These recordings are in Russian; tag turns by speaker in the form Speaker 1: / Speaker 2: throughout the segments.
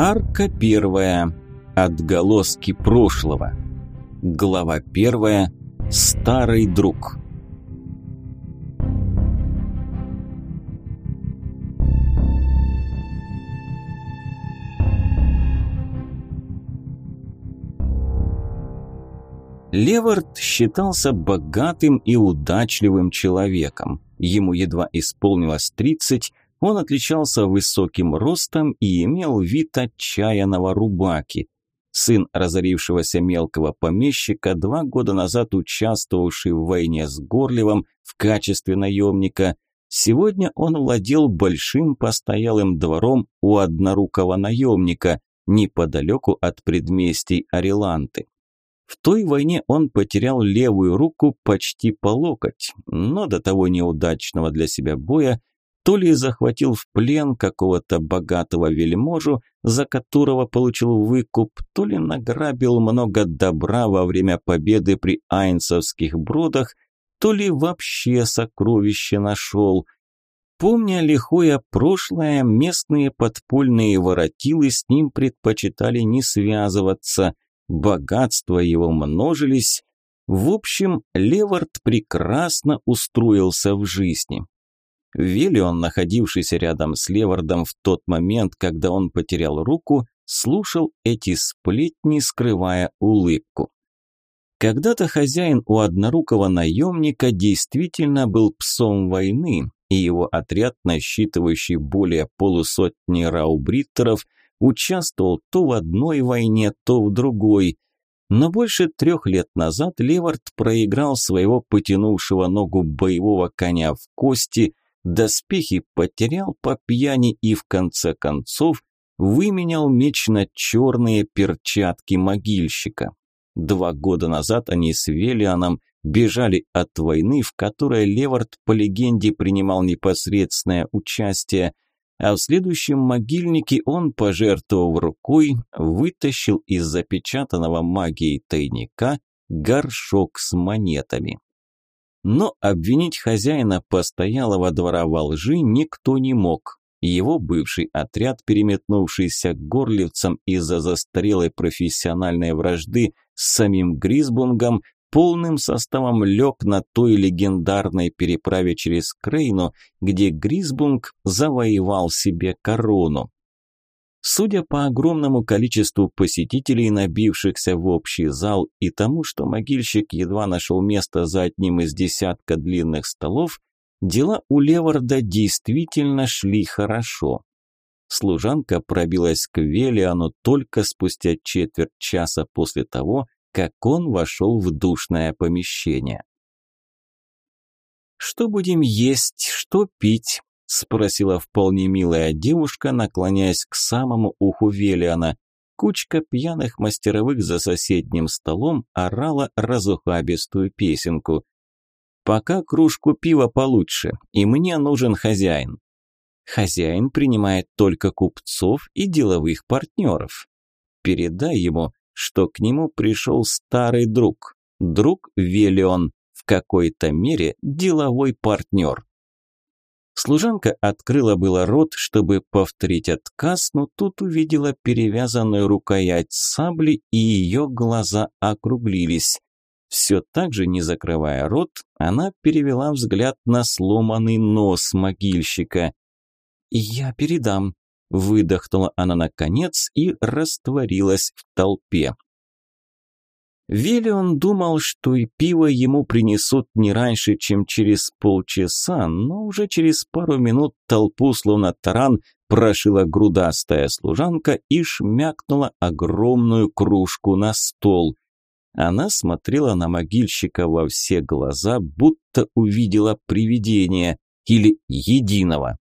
Speaker 1: Арка первая. Отголоски прошлого. Глава первая. Старый друг. Левард считался богатым и удачливым человеком. Ему едва исполнилось 30, он отличался высоким ростом и имел вид отчаянного рубаки. Сын разорившегося мелкого помещика, два года назад участвовавший в войне с Горлевым в качестве наемника, сегодня он владел большим постоялым двором у однорукого наемника, неподалеку от предместий Ариланты. В той войне он потерял левую руку почти по локоть, но до того неудачного для себя боя то ли захватил в плен какого-то богатого вельможу, за которого получил выкуп, то ли награбил много добра во время победы при Айнцевских бродах, то ли вообще сокровище нашел. Помня лихое прошлое, местные подпольные воротилы с ним предпочитали не связываться – богатства его множились. В общем, Левард прекрасно устроился в жизни. Велион, находившийся рядом с Левардом в тот момент, когда он потерял руку, слушал эти сплетни, скрывая улыбку. Когда-то хозяин у однорукого наемника действительно был псом войны, и его отряд, насчитывающий более полусотни раубриттеров, участвовал то в одной войне, то в другой. Но больше трех лет назад Левард проиграл своего потянувшего ногу боевого коня в кости, доспехи потерял по пьяни и в конце концов выменял меч на черные перчатки могильщика. Два года назад они с Велианом бежали от войны, в которой Левард по легенде принимал непосредственное участие – а в следующем могильнике он, пожертвовав рукой, вытащил из запечатанного магией тайника горшок с монетами. Но обвинить хозяина постоялого двора во лжи никто не мог. Его бывший отряд, переметнувшийся к горлевцам из-за застарелой профессиональной вражды с самим Грисбунгом, полным составом лег на той легендарной переправе через Крейну, где Грисбунг завоевал себе корону. Судя по огромному количеству посетителей, набившихся в общий зал, и тому, что могильщик едва нашел место за одним из десятка длинных столов, дела у Леварда действительно шли хорошо. Служанка пробилась к Велиану только спустя четверть часа после того, как он вошел в душное помещение. «Что будем есть, что пить?» – спросила вполне милая девушка, наклоняясь к самому уху Велиана. Кучка пьяных мастеровых за соседним столом орала разухабистую песенку. «Пока кружку пива получше, и мне нужен хозяин». Хозяин принимает только купцов и деловых партнеров. Передай ему, что к нему пришел старый друг, друг Велион, в какой-то мере деловой партнер. Служанка открыла было рот, чтобы повторить отказ, но тут увидела перевязанную рукоять сабли, и ее глаза округлились. Все так же, не закрывая рот, она перевела взгляд на сломанный нос могильщика. «Я передам», Выдохнула она наконец и растворилась в толпе. Велион думал, что и пиво ему принесут не раньше, чем через полчаса, но уже через пару минут толпу, словно таран, прошила грудастая служанка и шмякнула огромную кружку на стол. Она смотрела на могильщика во все глаза, будто увидела привидение или единого.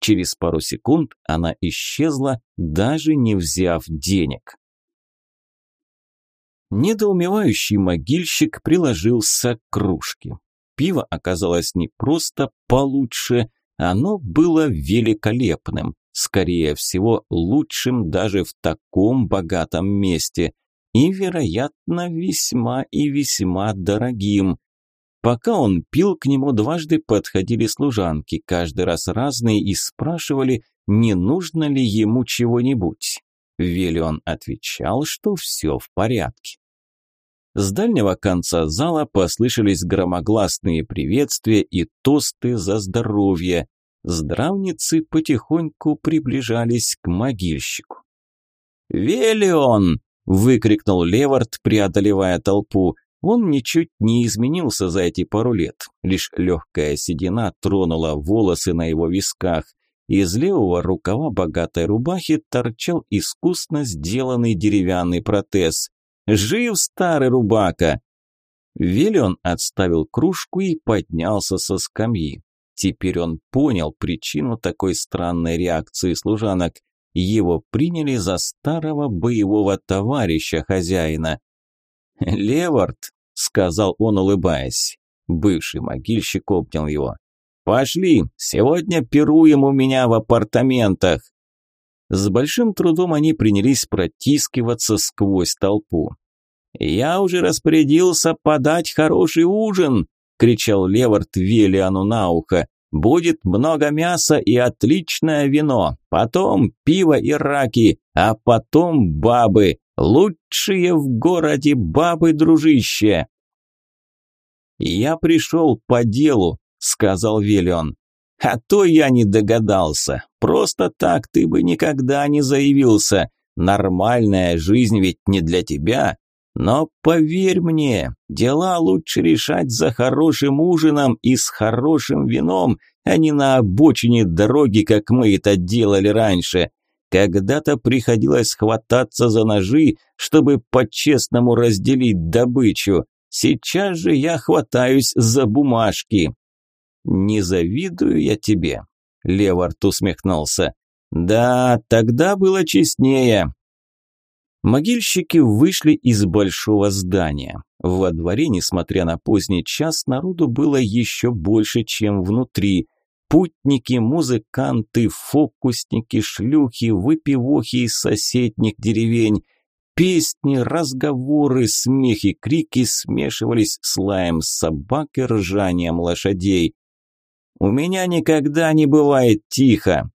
Speaker 1: Через пару секунд она исчезла, даже не взяв денег. Недоумевающий могильщик приложился к кружке. Пиво оказалось не просто получше, оно было великолепным, скорее всего, лучшим даже в таком богатом месте и, вероятно, весьма и весьма дорогим. Пока он пил, к нему дважды подходили служанки, каждый раз разные, и спрашивали, не нужно ли ему чего-нибудь. Велион отвечал, что все в порядке. С дальнего конца зала послышались громогласные приветствия и тосты за здоровье. Здравницы потихоньку приближались к могильщику. «Велион!» – выкрикнул Левард, преодолевая толпу. Он ничуть не изменился за эти пару лет, лишь легкая седина тронула волосы на его висках. Из левого рукава богатой рубахи торчал искусно сделанный деревянный протез. «Жив старый рубака!» Велион отставил кружку и поднялся со скамьи. Теперь он понял причину такой странной реакции служанок. Его приняли за старого боевого товарища хозяина. «Левард», – сказал он, улыбаясь. Бывший могильщик обнял его. «Пошли, сегодня пируем у меня в апартаментах». С большим трудом они принялись протискиваться сквозь толпу. «Я уже распорядился подать хороший ужин!» – кричал Левард Велиану на ухо. «Будет много мяса и отличное вино, потом пиво и раки, а потом бабы. Лучшие в городе бабы, дружище!» «Я пришел по делу», – сказал Велион. «А то я не догадался. Просто так ты бы никогда не заявился. Нормальная жизнь ведь не для тебя. Но поверь мне, дела лучше решать за хорошим ужином и с хорошим вином, а не на обочине дороги, как мы это делали раньше. Когда-то приходилось хвататься за ножи, чтобы по-честному разделить добычу. Сейчас же я хватаюсь за бумажки. Не завидую я тебе, Левард усмехнулся. Да, тогда было честнее. Могильщики вышли из большого здания. Во дворе, несмотря на поздний час, народу было еще больше, чем внутри. Путники, музыканты, фокусники, шлюхи, выпивохи из соседних деревень. Песни, разговоры, смех и крики смешивались с лаем собак и ржанием лошадей. «У меня никогда не бывает тихо!»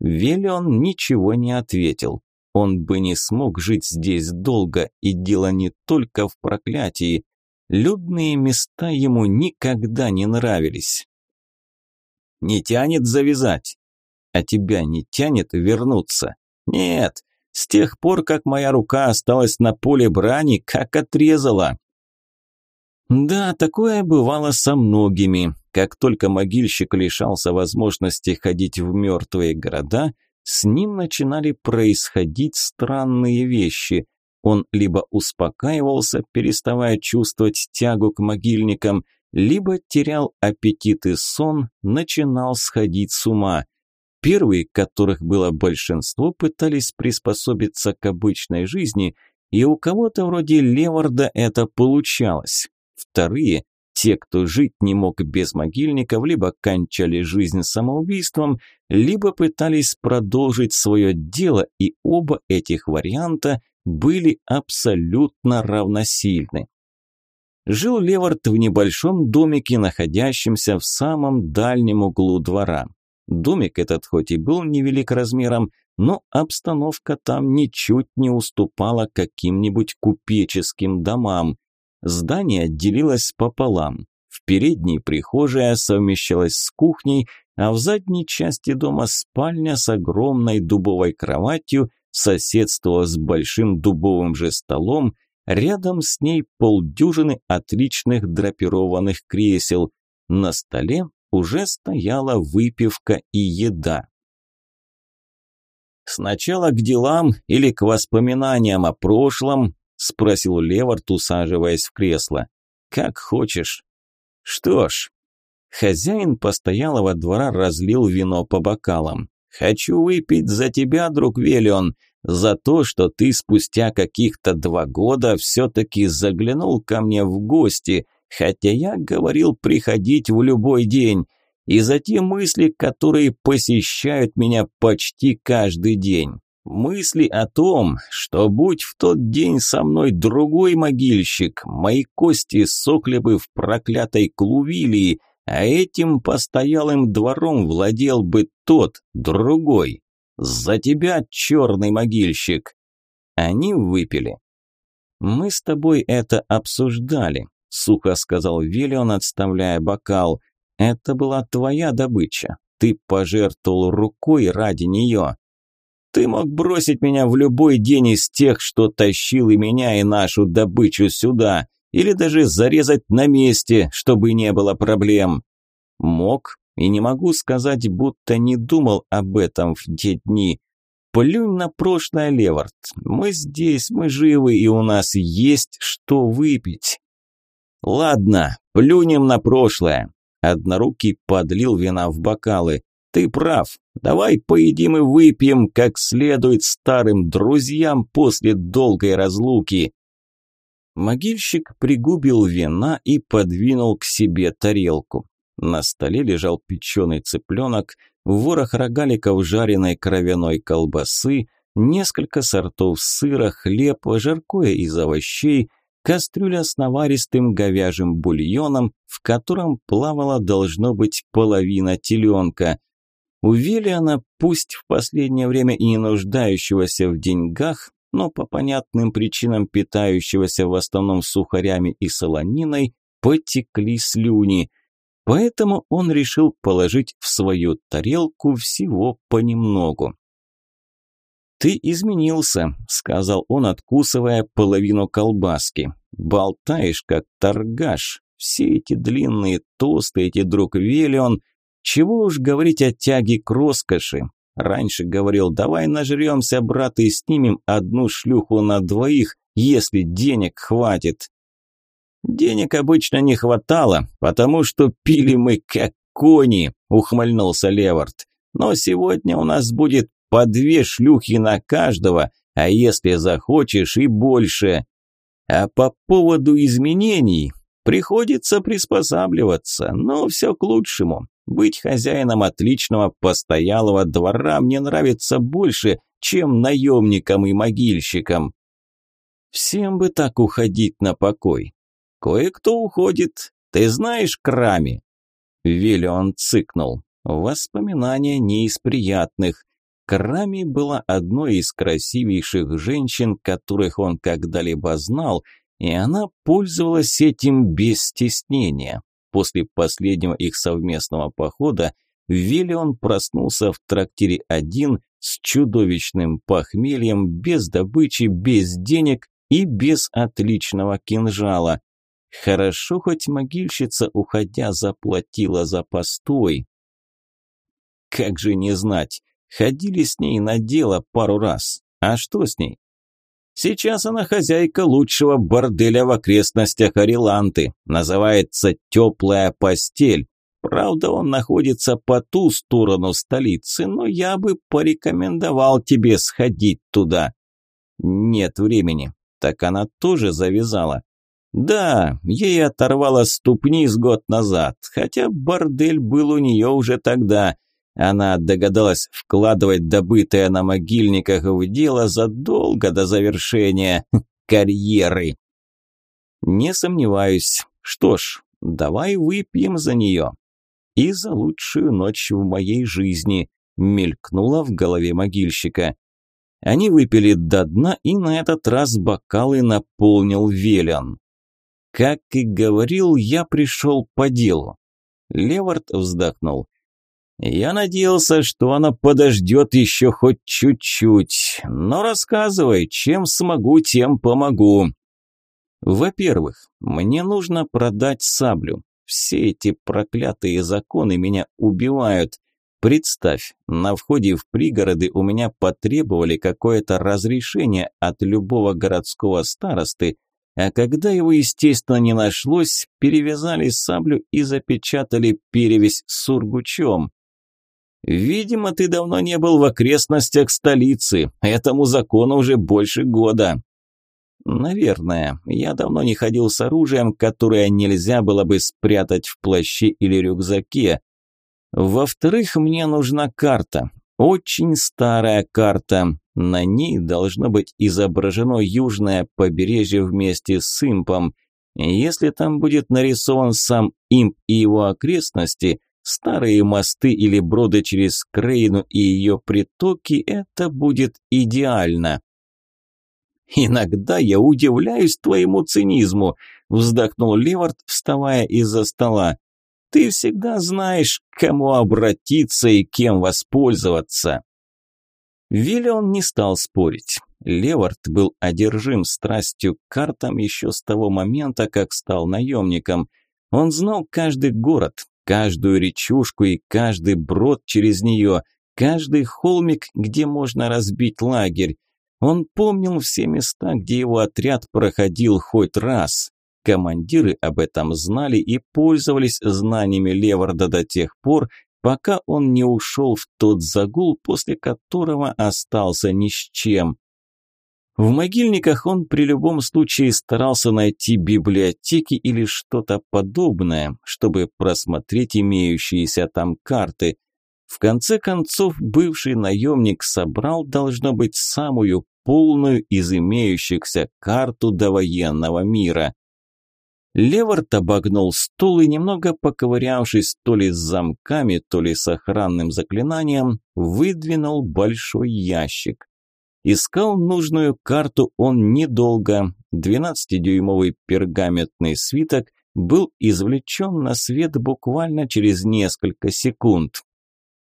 Speaker 1: Велион ничего не ответил. Он бы не смог жить здесь долго, и дело не только в проклятии. Людные места ему никогда не нравились. Не тянет завязать. А тебя не тянет вернуться. Нет, с тех пор, как моя рука осталась на поле брани, как отрезала. Да, такое бывало со многими. Как только могильщик лишался возможности ходить в мертвые города, с ним начинали происходить странные вещи. Он либо успокаивался, переставая чувствовать тягу к могильникам, либо терял аппетит и сон, начинал сходить с ума. Первые, которых было большинство, пытались приспособиться к обычной жизни, и у кого-то вроде Леварда это получалось. Вторые, те, кто жить не мог без могильников, либо кончали жизнь самоубийством, либо пытались продолжить свое дело, и оба этих варианта были абсолютно равносильны. Жил Левард в небольшом домике, находящемся в самом дальнем углу двора. Домик этот хоть и был невелик размером, но обстановка там ничуть не уступала каким-нибудь купеческим домам. Здание делилось пополам. В передней прихожая совмещалась с кухней, а в задней части дома спальня с огромной дубовой кроватью соседствовала с большим дубовым же столом, Рядом с ней полдюжины отличных драпированных кресел. На столе уже стояла выпивка и еда. «Сначала к делам или к воспоминаниям о прошлом?» – спросил Левард, усаживаясь в кресло. «Как хочешь». «Что ж». Хозяин постоялого двора разлил вино по бокалам. «Хочу выпить за тебя, друг Велион, за то, что ты спустя каких-то два года все-таки заглянул ко мне в гости, хотя я говорил приходить в любой день, и за те мысли, которые посещают меня почти каждый день. Мысли о том, что будь в тот день со мной другой могильщик, мои кости сохли бы в проклятой клувилии, а этим постоялым двором владел бы тот, другой. «За тебя, черный могильщик!» Они выпили. «Мы с тобой это обсуждали», – сухо сказал Виллион, отставляя бокал. «Это была твоя добыча. Ты пожертвовал рукой ради нее. Ты мог бросить меня в любой день из тех, что тащил и меня, и нашу добычу сюда, или даже зарезать на месте, чтобы не было проблем. Мог, и не могу сказать, будто не думал об этом в те дни. Плюнь на прошлое, Левард. Мы здесь, мы живы, и у нас есть что выпить. Ладно, плюнем на прошлое. Однорукий подлил вина в бокалы. Ты прав. Давай поедим и выпьем, как следует старым друзьям после долгой разлуки. Могильщик пригубил вина и подвинул к себе тарелку. На столе лежал печеный цыпленок, ворох рогаликов жареной кровяной колбасы, несколько сортов сыра, хлеб, жаркое из овощей, кастрюля с наваристым говяжьим бульоном, в котором плавала должно быть половина теленка. У Виллиана, пусть в последнее время и не нуждающегося в деньгах, но по понятным причинам питающегося в основном сухарями и солониной, потекли слюни – Поэтому он решил положить в свою тарелку всего понемногу. «Ты изменился», – сказал он, откусывая половину колбаски. «Болтаешь, как торгаш. Все эти длинные тосты, эти друг Велион. Чего уж говорить о тяге к роскоши. Раньше говорил, давай нажремся, брат, и снимем одну шлюху на двоих, если денег хватит. «Денег обычно не хватало, потому что пили мы как кони», – ухмыльнулся Левард. «Но сегодня у нас будет по две шлюхи на каждого, а если захочешь и больше. А по поводу изменений приходится приспосабливаться, но все к лучшему. Быть хозяином отличного постоялого двора мне нравится больше, чем наемникам и могильщикам. Всем бы так уходить на покой. Кое-кто уходит. Ты знаешь Крами?» Виллион цыкнул. Воспоминания не из приятных. Крами была одной из красивейших женщин, которых он когда-либо знал, и она пользовалась этим без стеснения. После последнего их совместного похода Виллион проснулся в трактире один с чудовищным похмельем, без добычи, без денег и без отличного кинжала. Хорошо, хоть могильщица, уходя, заплатила за постой. Как же не знать, ходили с ней на дело пару раз. А что с ней? Сейчас она хозяйка лучшего борделя в окрестностях Ариланты. Называется «Теплая постель». Правда, он находится по ту сторону столицы, но я бы порекомендовал тебе сходить туда. Нет времени. Так она тоже завязала. Да, ей оторвало ступни с год назад, хотя бордель был у нее уже тогда. Она догадалась вкладывать добытое на могильниках в дело задолго до завершения карьеры. Не сомневаюсь. Что ж, давай выпьем за нее. И за лучшую ночь в моей жизни, мелькнула в голове могильщика. Они выпили до дна, и на этот раз бокалы наполнил Велиан. Как и говорил, я пришел по делу. Левард вздохнул. Я надеялся, что она подождет еще хоть чуть-чуть. Но рассказывай, чем смогу, тем помогу. Во-первых, мне нужно продать саблю. Все эти проклятые законы меня убивают. Представь, на входе в пригороды у меня потребовали какое-то разрешение от любого городского старосты, а когда его, естественно, не нашлось, перевязали саблю и запечатали перевязь сургучом. Видимо, ты давно не был в окрестностях столицы. Этому закону уже больше года. Наверное, я давно не ходил с оружием, которое нельзя было бы спрятать в плаще или рюкзаке. Во-вторых, мне нужна карта. Очень старая карта. На ней должно быть изображено южное побережье вместе с импом. Если там будет нарисован сам имп и его окрестности, старые мосты или броды через Крейну и ее притоки, это будет идеально. Иногда я удивляюсь твоему цинизму, вздохнул Левард, вставая из-за стола. Ты всегда знаешь, к кому обратиться и кем воспользоваться. Виллион не стал спорить. Левард был одержим страстью к картам еще с того момента, как стал наемником. Он знал каждый город, каждую речушку и каждый брод через нее, каждый холмик, где можно разбить лагерь. Он помнил все места, где его отряд проходил хоть раз. Командиры об этом знали и пользовались знаниями Леварда до тех пор, пока он не ушел в тот загул, после которого остался ни с чем. В могильниках он при любом случае старался найти библиотеки или что-то подобное, чтобы просмотреть имеющиеся там карты. В конце концов, бывший наемник собрал, должно быть, самую полную из имеющихся карту довоенного мира. Левард обогнул стол и, немного поковырявшись то ли с замками, то ли с охранным заклинанием, выдвинул большой ящик. Искал нужную карту он недолго. Двенадцатидюймовый пергаментный свиток был извлечен на свет буквально через несколько секунд.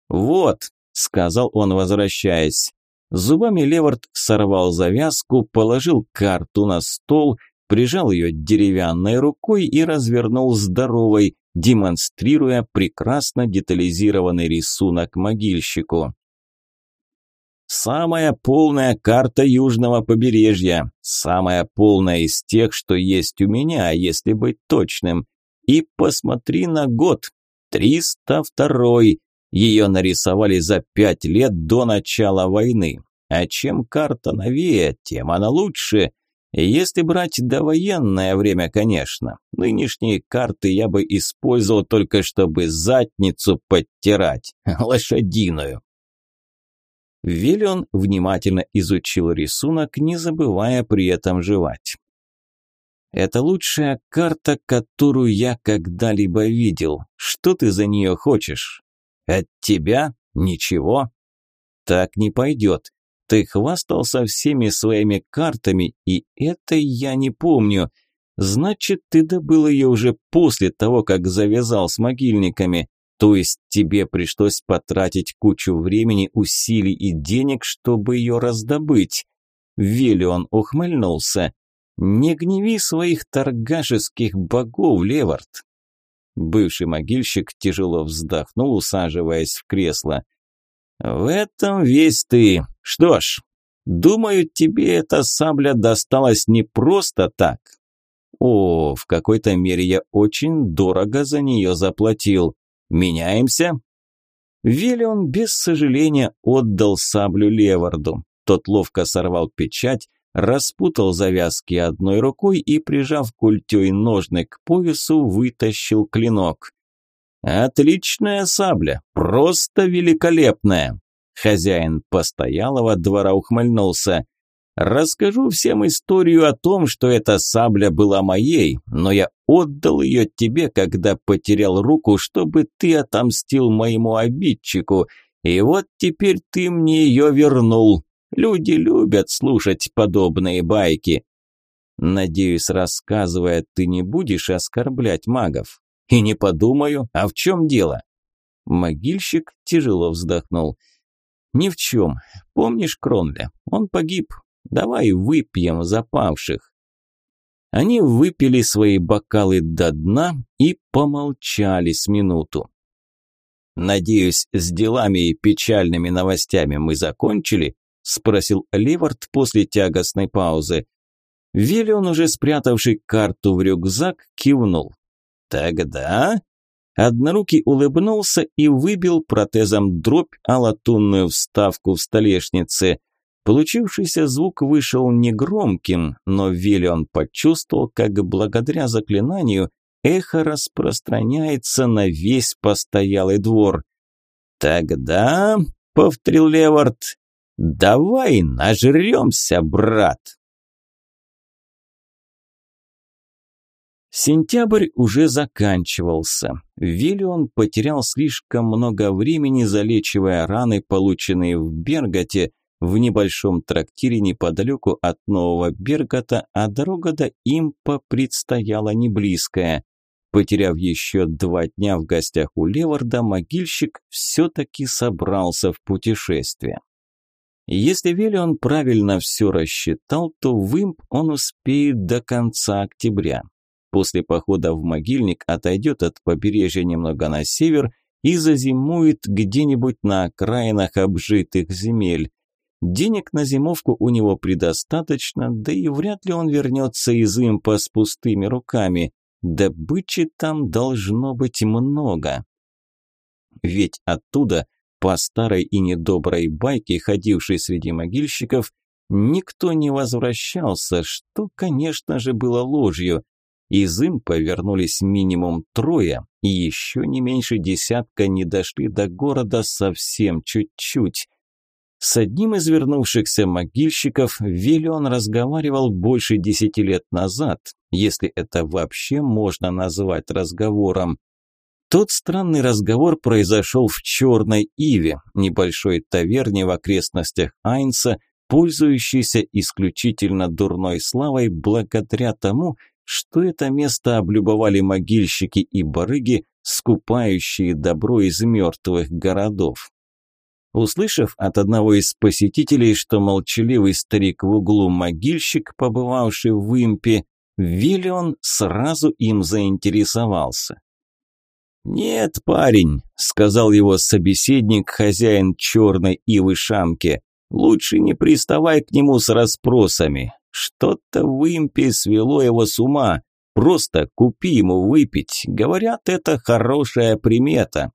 Speaker 1: «Вот», – сказал он, возвращаясь. Зубами Левард сорвал завязку, положил карту на стол, прижал ее деревянной рукой и развернул здоровой, демонстрируя прекрасно детализированный рисунок могильщику. Самая полная карта южного побережья, самая полная из тех, что есть у меня, если быть точным. И посмотри на год, 302 Ее нарисовали за пять лет до начала войны. А чем карта новее, тем она лучше. Если брать довоенное время, конечно. Нынешние карты я бы использовал только чтобы задницу подтирать, лошадиную. Виллион внимательно изучил рисунок, не забывая при этом жевать. «Это лучшая карта, которую я когда-либо видел. Что ты за нее хочешь? От тебя? Ничего? Так не пойдет. Ты хвастался всеми своими картами, и это я не помню. Значит, ты добыл ее уже после того, как завязал с могильниками. То есть тебе пришлось потратить кучу времени, усилий и денег, чтобы ее раздобыть. Велион ухмыльнулся. Не гневи своих торгашеских богов, Левард. Бывший могильщик тяжело вздохнул, усаживаясь в кресло. В этом весь ты. Что ж, думаю, тебе эта сабля досталась не просто так. О, в какой-то мере я очень дорого за нее заплатил. Меняемся?» Велион без сожаления отдал саблю Леварду. Тот ловко сорвал печать, распутал завязки одной рукой и, прижав культей ножны к поясу, вытащил клинок. «Отличная сабля, просто великолепная!» Хозяин постоялого двора ухмыльнулся. Расскажу всем историю о том, что эта сабля была моей, но я отдал ее тебе, когда потерял руку, чтобы ты отомстил моему обидчику, и вот теперь ты мне ее вернул. Люди любят слушать подобные байки. Надеюсь, рассказывая, ты не будешь оскорблять магов. И не подумаю, а в чем дело? Могильщик тяжело вздохнул. Ни в чем. Помнишь Кронля? Он погиб, Давай выпьем за павших. Они выпили свои бокалы до дна и помолчали с минуту. «Надеюсь, с делами и печальными новостями мы закончили?» – спросил Ливард после тягостной паузы. Виллион, уже спрятавший карту в рюкзак, кивнул. «Тогда...» Однорукий улыбнулся и выбил протезом дробь о латунную вставку в столешнице. Получившийся звук вышел негромким, но Виллион почувствовал, как благодаря заклинанию эхо распространяется на весь постоялый двор. «Тогда», — повторил Левард, — «давай нажремся, брат». Сентябрь уже заканчивался. Виллион потерял слишком много времени, залечивая раны, полученные в Берготе, в небольшом трактире неподалеку от Нового Бергота, а дорога до Импа предстояла не близкая. Потеряв еще два дня в гостях у Леварда, могильщик все-таки собрался в путешествие. Если Велион правильно все рассчитал, то в Имп он успеет до конца октября. После похода в могильник отойдет от побережья немного на север и зазимует где-нибудь на окраинах обжитых земель. Денег на зимовку у него предостаточно, да и вряд ли он вернется из импа с пустыми руками. Добычи там должно быть много. Ведь оттуда по старой и недоброй байке, ходившей среди могильщиков, никто не возвращался, что, конечно же, было ложью. Из им повернулись минимум трое, и еще не меньше десятка не дошли до города совсем чуть-чуть. С одним из вернувшихся могильщиков Виллион разговаривал больше десяти лет назад, если это вообще можно назвать разговором. Тот странный разговор произошел в Черной Иве, небольшой таверне в окрестностях Айнса, пользующейся исключительно дурной славой благодаря тому, что это место облюбовали могильщики и барыги, скупающие добро из мертвых городов. Услышав от одного из посетителей, что молчаливый старик в углу могильщик, побывавший в импе, Виллион сразу им заинтересовался. «Нет, парень», – сказал его собеседник, хозяин черной ивы Шамки, – «лучше не приставай к нему с расспросами. Что-то в импе свело его с ума. Просто купи ему выпить. Говорят, это хорошая примета».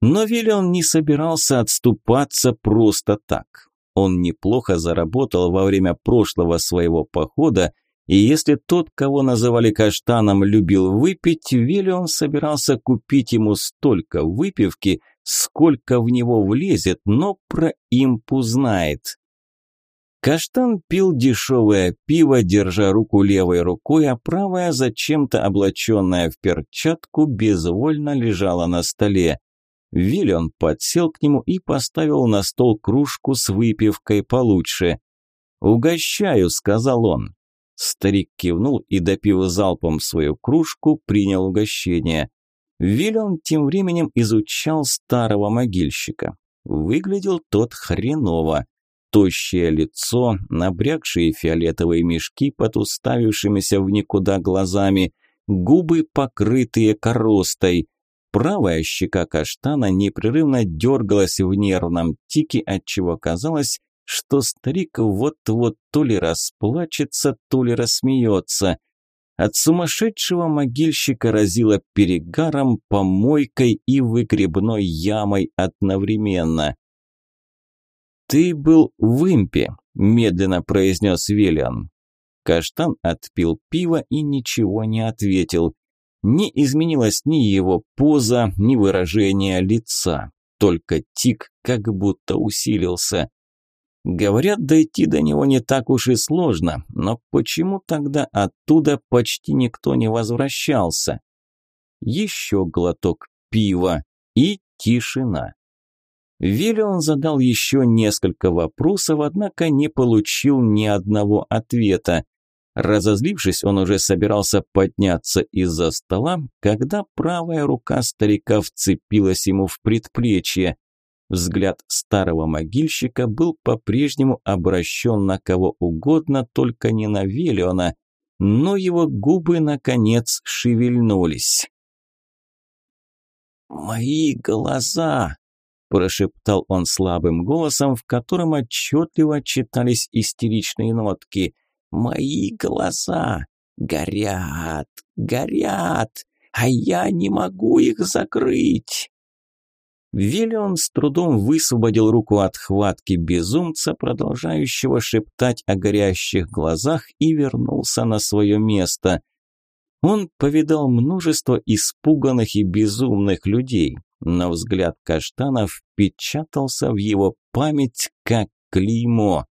Speaker 1: Но Виллион не собирался отступаться просто так. Он неплохо заработал во время прошлого своего похода и если тот, кого называли каштаном, любил выпить, Виллион собирался купить ему столько выпивки, сколько в него влезет, но про импу знает. Каштан пил дешевое пиво, держа руку левой рукой, а правая, зачем-то облаченная в перчатку, безвольно лежала на столе. Виллион подсел к нему и поставил на стол кружку с выпивкой получше. «Угощаю», — сказал он. Старик кивнул и, допив залпом свою кружку, принял угощение. Виллион тем временем изучал старого могильщика. Выглядел тот хреново. Тощее лицо, набрякшие фиолетовые мешки под уставившимися в никуда глазами, губы, покрытые коростой. Правая щека каштана непрерывно дергалась в нервном тике, отчего казалось, что старик вот-вот то ли расплачется, то ли рассмеется. От сумасшедшего могильщика разило перегаром, помойкой и выгребной ямой одновременно. «Ты был в импе», – медленно произнес Велиан. Каштан отпил пиво и ничего не ответил. Не изменилась ни его поза, ни выражение лица. Только тик как будто усилился. Говорят, дойти до него не так уж и сложно, но почему тогда оттуда почти никто не возвращался? Еще глоток пива и тишина. Виллион задал еще несколько вопросов, однако не получил ни одного ответа. Разозлившись, он уже собирался подняться из-за стола, когда правая рука старика вцепилась ему в предплечье. Взгляд старого могильщика был по-прежнему обращен на кого угодно, только не на Велиона, но его губы, наконец, шевельнулись. «Мои глаза!» – прошептал он слабым голосом, в котором отчетливо читались истеричные нотки. «Мои глаза горят, горят, а я не могу их закрыть!» Виллион с трудом высвободил руку от хватки безумца, продолжающего шептать о горящих глазах, и вернулся на свое место. Он повидал множество испуганных и безумных людей, но взгляд каштанов впечатался в его память как клеймо.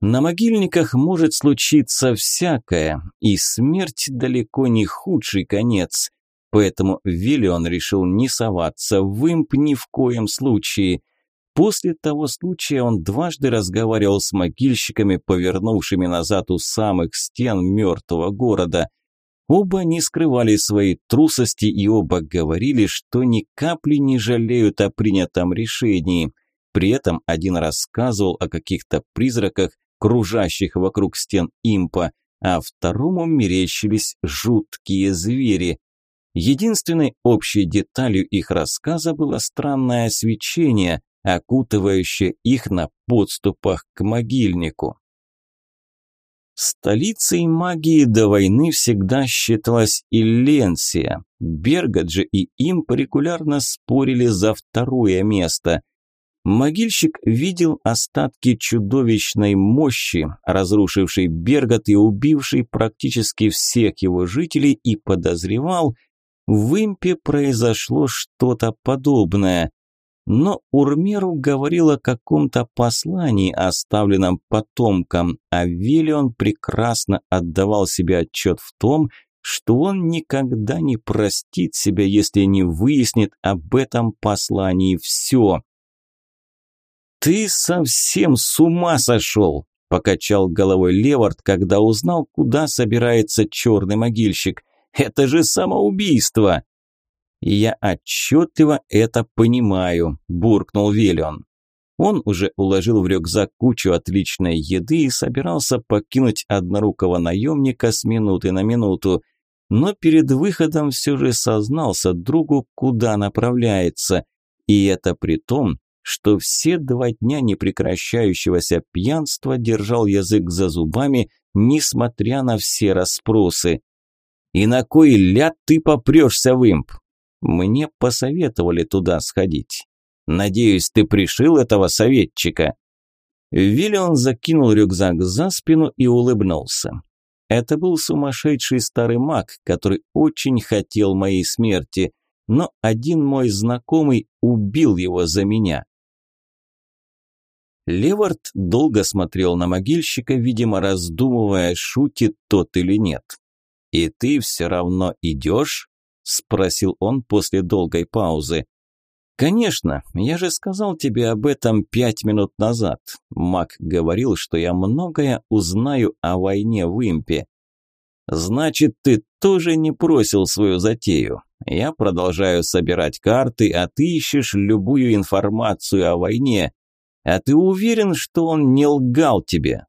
Speaker 1: На могильниках может случиться всякое, и смерть далеко не худший конец. Поэтому Виллион решил не соваться в имп ни в коем случае. После того случая он дважды разговаривал с могильщиками, повернувшими назад у самых стен мертвого города. Оба не скрывали своей трусости и оба говорили, что ни капли не жалеют о принятом решении. При этом один рассказывал о каких-то призраках, кружащих вокруг стен импа, а второму мерещились жуткие звери. Единственной общей деталью их рассказа было странное свечение, окутывающее их на подступах к могильнику. Столицей магии до войны всегда считалась Илленсия. Бергаджи и Имп регулярно спорили за второе место. Могильщик видел остатки чудовищной мощи, разрушившей Бергат и убившей практически всех его жителей и подозревал, в Импе произошло что-то подобное. Но Урмеру говорил о каком-то послании, оставленном потомкам, а Велион прекрасно отдавал себе отчет в том, что он никогда не простит себя, если не выяснит об этом послании все. «Ты совсем с ума сошел!» – покачал головой Левард, когда узнал, куда собирается черный могильщик. «Это же самоубийство!» «Я отчетливо это понимаю», – буркнул Велион. Он уже уложил в рюкзак кучу отличной еды и собирался покинуть однорукого наемника с минуты на минуту, но перед выходом все же сознался другу, куда направляется, и это при том, что все два дня непрекращающегося пьянства держал язык за зубами, несмотря на все расспросы. «И на кой ляд ты попрешься в имп?» «Мне посоветовали туда сходить. Надеюсь, ты пришил этого советчика?» Виллион закинул рюкзак за спину и улыбнулся. Это был сумасшедший старый маг, который очень хотел моей смерти, но один мой знакомый убил его за меня. Левард долго смотрел на могильщика, видимо, раздумывая, шутит тот или нет. «И ты все равно идешь?» – спросил он после долгой паузы. «Конечно, я же сказал тебе об этом пять минут назад. Мак говорил, что я многое узнаю о войне в Импе. Значит, ты тоже не бросил свою затею. Я продолжаю собирать карты, а ты ищешь любую информацию о войне. А ты уверен, что он не лгал тебе?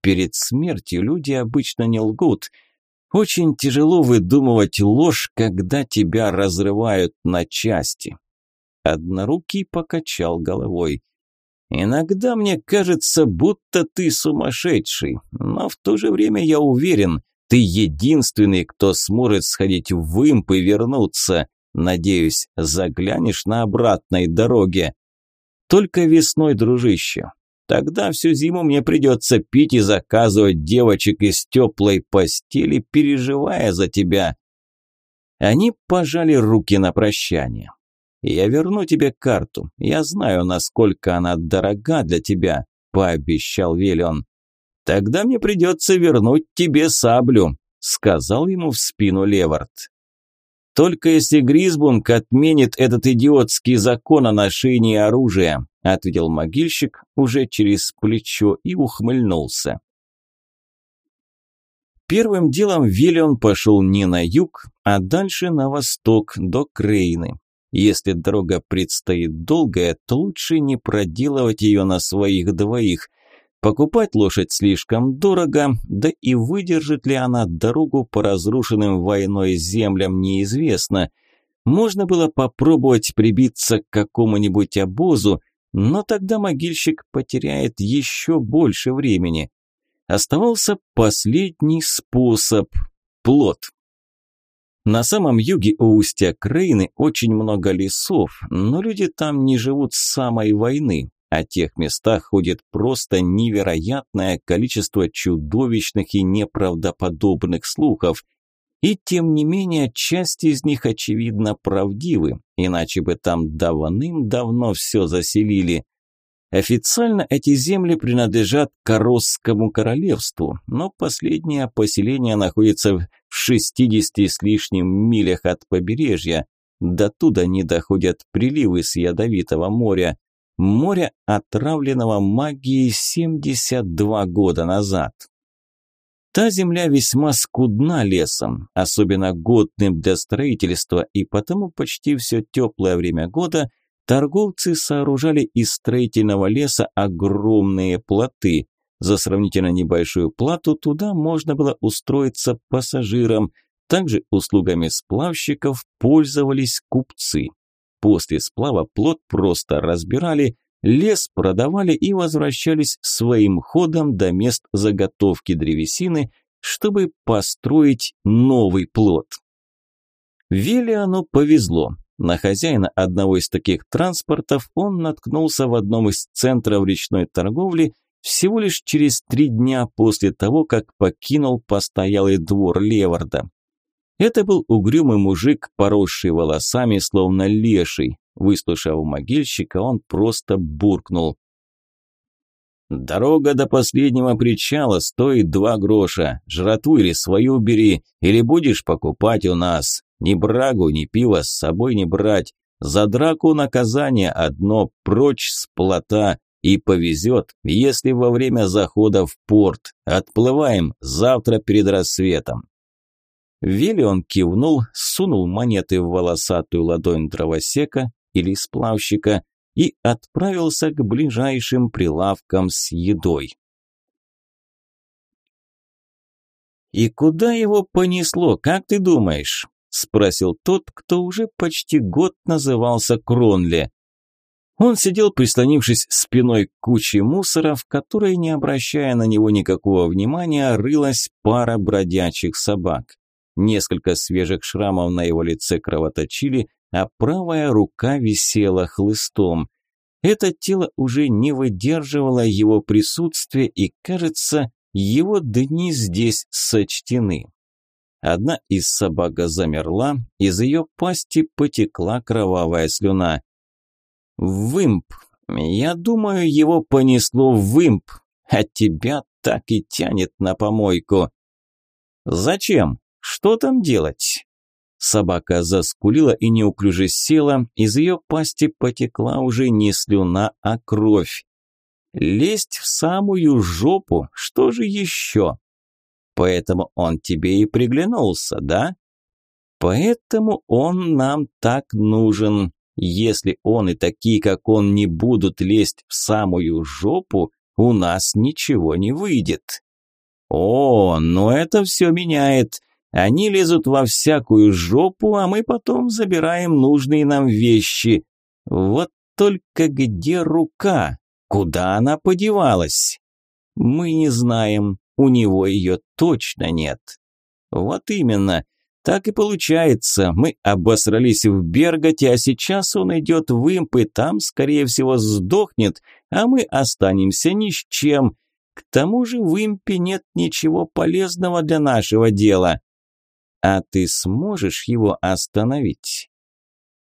Speaker 1: Перед смертью люди обычно не лгут. Очень тяжело выдумывать ложь, когда тебя разрывают на части. Однорукий покачал головой. Иногда мне кажется, будто ты сумасшедший, но в то же время я уверен, ты единственный, кто сможет сходить в имп и вернуться. Надеюсь, заглянешь на обратной дороге. Только весной, дружище. Тогда всю зиму мне придется пить и заказывать девочек из теплой постели, переживая за тебя. Они пожали руки на прощание. Я верну тебе карту. Я знаю, насколько она дорога для тебя, пообещал Велион. Тогда мне придется вернуть тебе саблю, сказал ему в спину Левард. «Только если Гризбунг отменит этот идиотский закон о ношении оружия», ответил могильщик уже через плечо и ухмыльнулся. Первым делом Виллион пошел не на юг, а дальше на восток, до Крейны. Если дорога предстоит долгая, то лучше не проделывать ее на своих двоих, Покупать лошадь слишком дорого, да и выдержит ли она дорогу по разрушенным войной землям неизвестно. Можно было попробовать прибиться к какому-нибудь обозу, но тогда могильщик потеряет еще больше времени. Оставался последний способ – плод. На самом юге у устья Крейны очень много лесов, но люди там не живут с самой войны, о тех местах ходит просто невероятное количество чудовищных и неправдоподобных слухов. И тем не менее, часть из них, очевидно, правдивы, иначе бы там давным-давно все заселили. Официально эти земли принадлежат Коросскому королевству, но последнее поселение находится в 60 с лишним милях от побережья. До туда не доходят приливы с Ядовитого моря. Моря, отравленного магией 72 года назад. Та земля весьма скудна лесом, особенно годным для строительства, и потому почти все теплое время года торговцы сооружали из строительного леса огромные плоты. За сравнительно небольшую плату туда можно было устроиться пассажирам, также услугами сплавщиков пользовались купцы. После сплава плот просто разбирали, лес продавали и возвращались своим ходом до мест заготовки древесины, чтобы построить новый плот. Велиану повезло. На хозяина одного из таких транспортов он наткнулся в одном из центров речной торговли всего лишь через три дня после того, как покинул постоялый двор Леварда. Это был угрюмый мужик, поросший волосами, словно леший. Выслушав могильщика, он просто буркнул. «Дорога до последнего причала стоит два гроша. Жратву или свою бери, или будешь покупать у нас. Ни брагу, ни пива с собой не брать. За драку наказание одно, прочь с плота. И повезет, если во время захода в порт. Отплываем завтра перед рассветом. Виллион кивнул, сунул монеты в волосатую ладонь дровосека или сплавщика и отправился к ближайшим прилавкам с едой. «И куда его понесло, как ты думаешь?» – спросил тот, кто уже почти год назывался Кронле. Он сидел, прислонившись спиной к куче мусора, в которой, не обращая на него никакого внимания, рылась пара бродячих собак. Несколько свежих шрамов на его лице кровоточили, а правая рука висела хлыстом. Это тело уже не выдерживало его присутствия, и, кажется, его дни здесь сочтены. Одна из собак замерла, из ее пасти потекла кровавая слюна. «Вымп! Я думаю, его понесло вымп, а тебя так и тянет на помойку». «Зачем?» Что там делать? Собака заскулила и неуклюже села, из ее пасти потекла уже не слюна, а кровь. Лезть в самую жопу, что же еще? Поэтому он тебе и приглянулся, да? Поэтому он нам так нужен. Если он и такие, как он, не будут лезть в самую жопу, у нас ничего не выйдет. О, но это все меняет. Они лезут во всякую жопу, а мы потом забираем нужные нам вещи. Вот только где рука? Куда она подевалась? Мы не знаем, у него ее точно нет. Вот именно. Так и получается, мы обосрались в Берготе, а сейчас он идет в Имп и там, скорее всего, сдохнет, а мы останемся ни с чем. К тому же в Импе нет ничего полезного для нашего дела. А ты сможешь его остановить?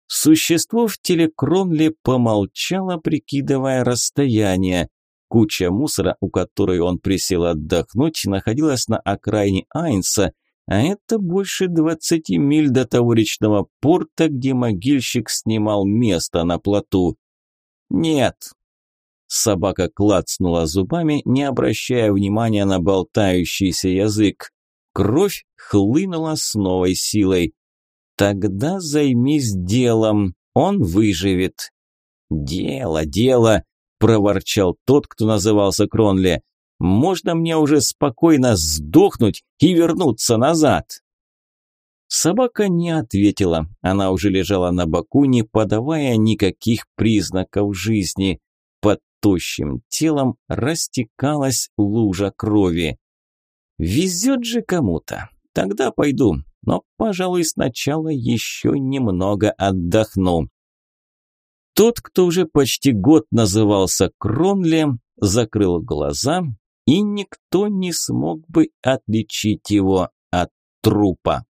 Speaker 1: Существо в телекронле помолчало, прикидывая расстояние. Куча мусора, у которой он присел отдохнуть, находилась на окраине Айнса, а это больше двадцати миль до того речного порта, где могильщик снимал место на плоту. «Нет». Собака клацнула зубами, не обращая внимания на болтающийся язык. Кровь хлынула с новой силой. «Тогда займись делом, он выживет». «Дело, дело», – проворчал тот, кто назывался Кронли. «Можно мне уже спокойно сдохнуть и вернуться назад?» Собака не ответила. Она уже лежала на боку, не подавая никаких признаков жизни. Под тощим телом растекалась лужа крови. Везет же кому-то. Тогда пойду, но, пожалуй, сначала еще немного отдохну. Тот, кто уже почти год назывался Кронли, закрыл глаза, и никто не смог бы отличить его от трупа.